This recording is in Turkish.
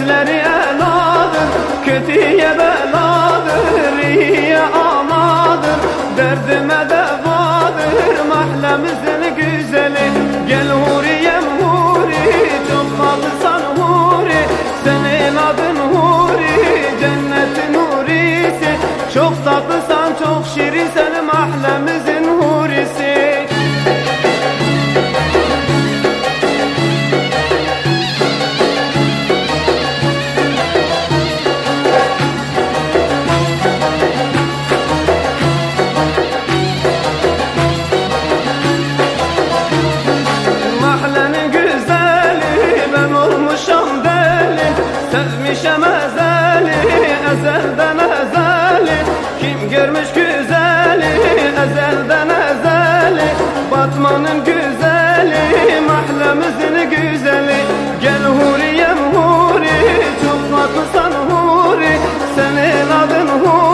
Sözleri eladır, kötüye beladır, iyiye amadır. Derdime devadır, mahlemizin güzeli. Gel huriyem huri, çok kalırsan huri. Senin adın huri, cennetin hurisi. Çok tatlısın, çok şirinsen mahlemi ezeli Ezelden ezeli Kim görmüş güzeli Ezelden ezeli Batmanın güzeli Mahlemizin güzeli. Gel huriyem huri Çok tatlısın huri. Senin adın huri.